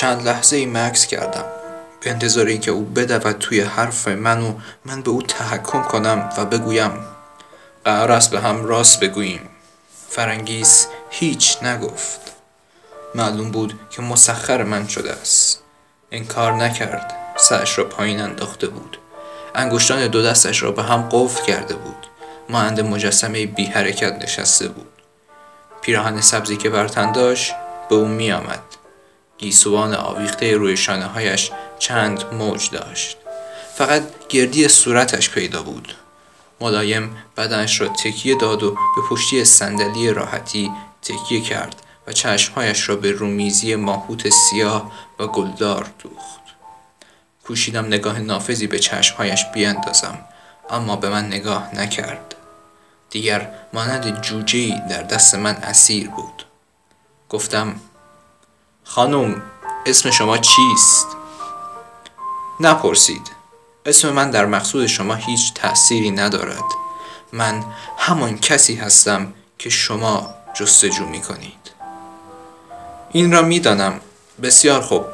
چند لحظه ای مکس کردم. به انتظار اینکه او بدود توی حرف من و من به او تحکم کنم و بگویم قرار است به هم راست بگوییم. فرنگیس هیچ نگفت. معلوم بود که مسخر من شده است. انکار نکرد. سرش را پایین انداخته بود. انگشتان دو دستش را به هم قفل کرده بود. مانند مجسمه بی حرکت نشسته بود. پیراهن سبزی که برتن داشت به او می آمد گیسوان آویخته روی شانه هایش چند موج داشت. فقط گردی صورتش پیدا بود. ملایم بدنش را تکیه داد و به پشتی صندلی راحتی تکیه کرد و چشمهایش را به رومیزی ماهوت سیاه و گلدار دوخت. کوشیدم نگاه نافذی به چشمهایش بیاندازم اما به من نگاه نکرد. دیگر مانند جوجهی در دست من اسیر بود. گفتم خانم اسم شما چیست؟ نپرسید. اسم من در مقصود شما هیچ تأثیری ندارد. من همان کسی هستم که شما جستجو می کنید این را می دانم بسیار خوب.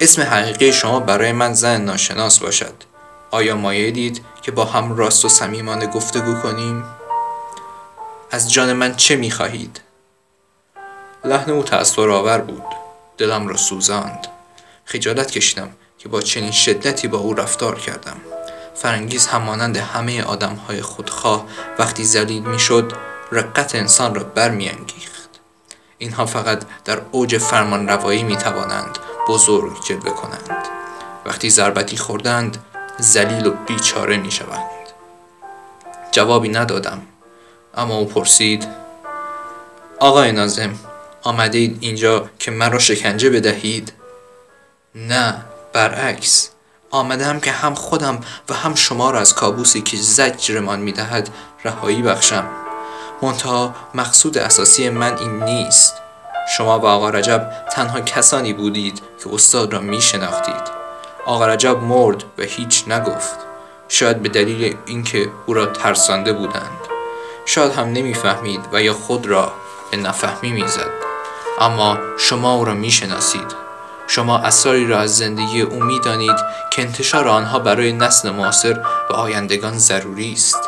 اسم حقیقی شما برای من زن ناشناس باشد. آیا مایلید که با هم راست و صمیمانه گفتگو کنیم؟ از جان من چه می خواهید لحن او تأثیر آور بود. دلم را سوزاند. خجالت کشیدم که با چنین شدتی با او رفتار کردم. فرنگیز همانند همه آدم های خودخواه وقتی زلیل می‌شد رقت انسان را برمیانگیخت. اینها فقط در اوج فرمان روایی می توانند بزرگ جلوه کنند. وقتی ضربتی خوردند زلیل و بیچاره می شوند جوابی ندادم اما او پرسید آقای نازم آمده اید اینجا که مرا شکنجه بدهید؟ نه برعکس. آمدم که هم خودم و هم شما را از کابوسی که زجرمان می‌دهد رهایی بخشم. منتها مقصود اساسی من این نیست. شما و آقا رجب تنها کسانی بودید که استاد را می شناختید آقا رجب مرد و هیچ نگفت. شاید به دلیل اینکه او را ترسانده بودند. شاید هم نمی‌فهمید و یا خود را به نفهمی می‌زد. اما شما او را می‌شناسید. شما اسراری را از زندگی او می‌دانید که انتشار آنها برای نسل معاصر و آیندگان ضروری است.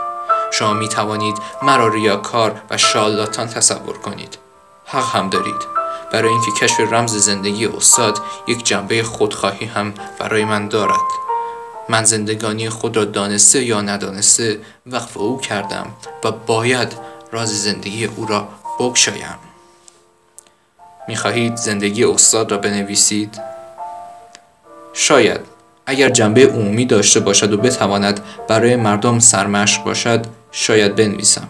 شما می توانید مرا ریاکار و شالاتان تصور کنید. حق هم دارید. برای اینکه کشف رمز زندگی استاد یک جنبه خودخواهی هم برای من دارد. من زندگانی خود را دانسته یا ندانسته وقف او کردم و باید راز زندگی او را بگشایم. می‌خواهید زندگی استاد را بنویسید؟ شاید. اگر جنبه عمومی داشته باشد و بتواند برای مردم سرمشق باشد شاید بنویسم.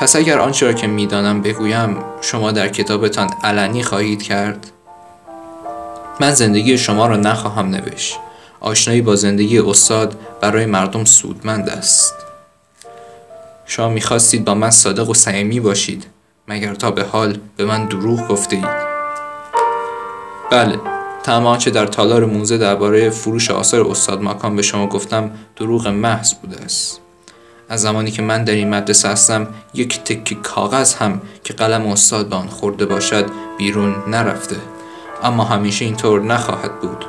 پس اگر آنچه را که می‌دانم بگویم شما در کتابتان علنی خواهید کرد؟ من زندگی شما را نخواهم نوشت. آشنایی با زندگی استاد برای مردم سودمند است. شما می‌خواستید با من صادق و صمیمی باشید. مگر تا به حال به من دروغ گفته اید بله تمام آنچه در تالار موزه درباره فروش آثار استاد ماکان به شما گفتم دروغ محض بوده است. از زمانی که من در این مدرسه هستم یک تکی کاغذ هم که قلم استاد به آن خورده باشد بیرون نرفته. اما همیشه اینطور نخواهد بود.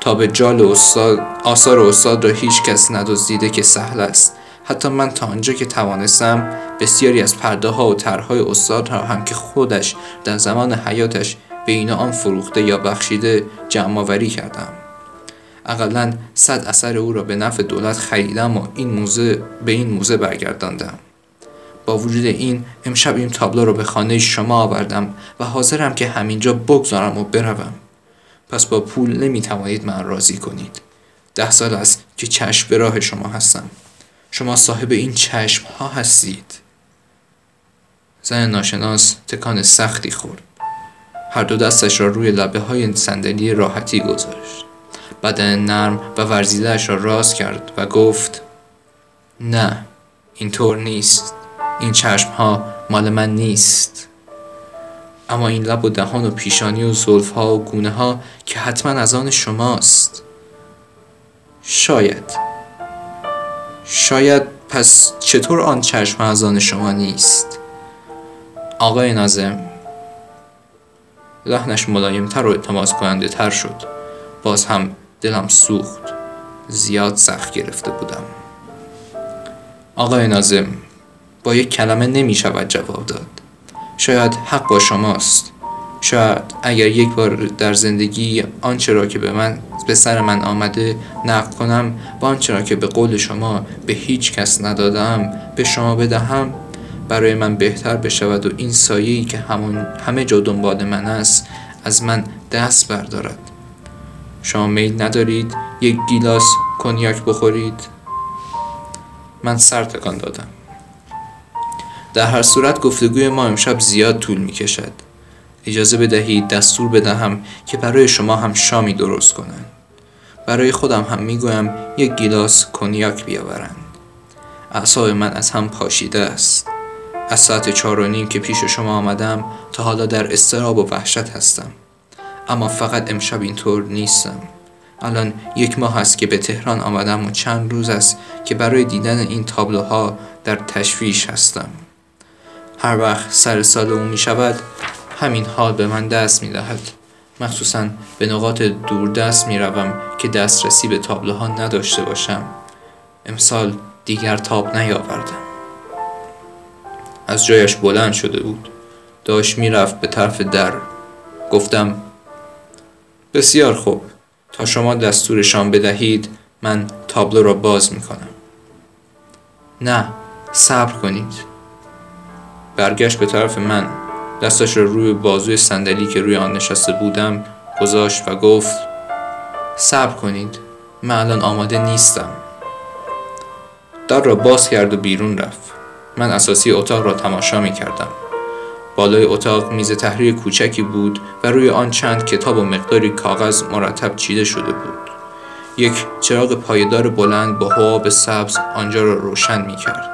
تا به جال استاد آثار استاد را هیچ کس ندزدیده که سهل است. حتی من تا آنجا که توانستم بسیاری از پرده ها و طرحهای استاد را هم که خودش در زمان حیاتش به اینا آن فروخته یا بخشیده جمع آوری کردم. اقلا صد اثر او را به نفع دولت خریدم و این موزه به این موزه برگرداندم. با وجود این امشب این تابلو را به خانه شما آوردم و حاضرم که همینجا بگذارم و بروم. پس با پول نمی توانید من راضی کنید. ده سال است که چشم به راه شما هستم. شما صاحب این چشم ها هستید. زن ناشناس تکان سختی خورد. هر دو دستش را روی لبه های صندلی راحتی گذاشت. بدن نرم و ورزیدهش را راست کرد و گفت نه اینطور نیست. این چشم ها مال من نیست. اما این لب و دهان و پیشانی و زلف ها و گونه ها که حتما از آن شماست. شاید شاید پس چطور آن چشم از آن شما نیست؟ آقای نازم لحنش ملایمتر و اعتماس کننده تر شد. باز هم دلم سوخت. زیاد سخت گرفته بودم. آقای نازم با یک کلمه نمی شود جواب داد. شاید حق با شماست. شاید اگر یک بار در زندگی آنچه را که به من به سر من آمده نقل کنم و آنچه را که به قول شما به هیچ کس ندادم به شما بدهم برای من بهتر بشود و این سایه‌ای که همون همه جا دنبال من است از من دست بردارد. شما میل ندارید یک گیلاس کنیاک بخورید؟ من سر تکان دادم. در هر صورت گفتگوی ما امشب زیاد طول می کشد اجازه بدهید دستور بدهم که برای شما هم شامی درست کنند برای خودم هم می‌گویم یک گیلاس کنیاک بیاورند. اعصاب من از هم پاشیده است. از ساعت چهار و نیم که پیش شما آمدم تا حالا در استراب و وحشت هستم. اما فقط امشب اینطور نیستم. الان یک ماه است که به تهران آمدم و چند روز است که برای دیدن این تابلوها در تشویش هستم. هر وقت سر سال او می شود همین حال به من دست می دهد مخصوصا به نقاط دوردست می روم که دسترسی به تابلوها نداشته باشم. امسال دیگر تاب نیاوردم. از جایش بلند شده بود. داشت می‌رفت به طرف در. گفتم بسیار خوب. تا شما دستورشان بدهید من تابلو را باز می کنم نه صبر کنید. برگشت به طرف من. دستش را روی بازوی صندلی که روی آن نشسته بودم گذاشت و گفت صبر کنید من الان آماده نیستم. در را باز کرد و بیرون رفت. من اساسی اتاق را تماشا می کردم. بالای اتاق میز تحریر کوچکی بود و روی آن چند کتاب و مقداری کاغذ مرتب چیده شده بود. یک چراغ پایدار بلند با حواب سبز آنجا را روشن می کرد.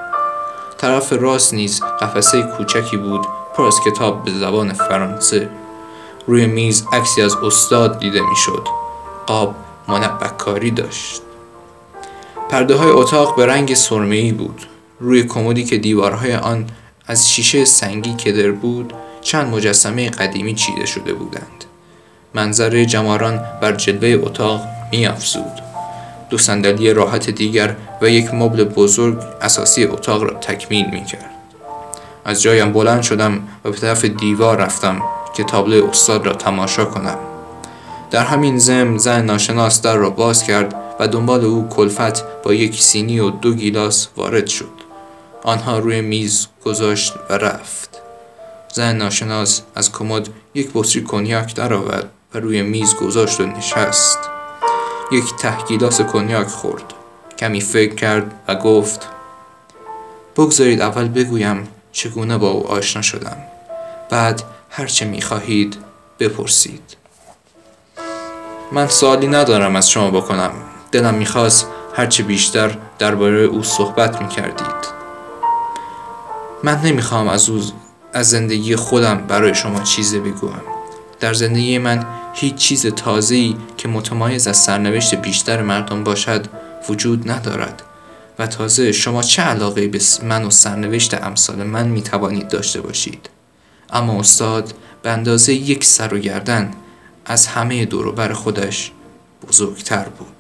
طرف راست نیز قفسه کوچکی بود پر از کتاب به زبان فرانسه. روی میز عکسی از استاد دیده می‌شد. قاب منبکاری داشت. پرده های اتاق به رنگ سرمه‌ای بود. روی کمدی که دیوارهای آن از شیشه سنگی کدر بود چند مجسمه قدیمی چیده شده بودند. منظر جماران بر جلوه اتاق می افزود دو صندلی راحت دیگر و یک مبل بزرگ اساسی اتاق را تکمیل می کرد از جایم بلند شدم و به طرف دیوار رفتم که تابلو استاد را تماشا کنم. در همین زم زن ناشناس در را باز کرد و دنبال او کلفت با یک سینی و دو گیلاس وارد شد. آنها روی میز گذاشت و رفت. زن ناشناس از کمد یک بطری کنیاک درآورد و روی میز گذاشت و نشست. یک ته گیلاس کنیاک خورد. کمی فکر کرد و گفت بگذارید اول بگویم چگونه با او آشنا شدم؟ بعد هرچه می‌خواهید بپرسید. من سوالی ندارم از شما بکنم. دلم می‌خواست هرچه بیشتر درباره او صحبت می‌کردید. من نمی‌خوام از او از زندگی خودم برای شما چیزی بگویم. در زندگی من هیچ چیز تازه‌ای که متمایز از سرنوشت بیشتر مردم باشد وجود ندارد. و تازه شما چه علاقه به من و سرنوشت امثال من می توانید داشته باشید؟ اما استاد به اندازه یک سر و گردن از همه دوروبر خودش بزرگتر بود.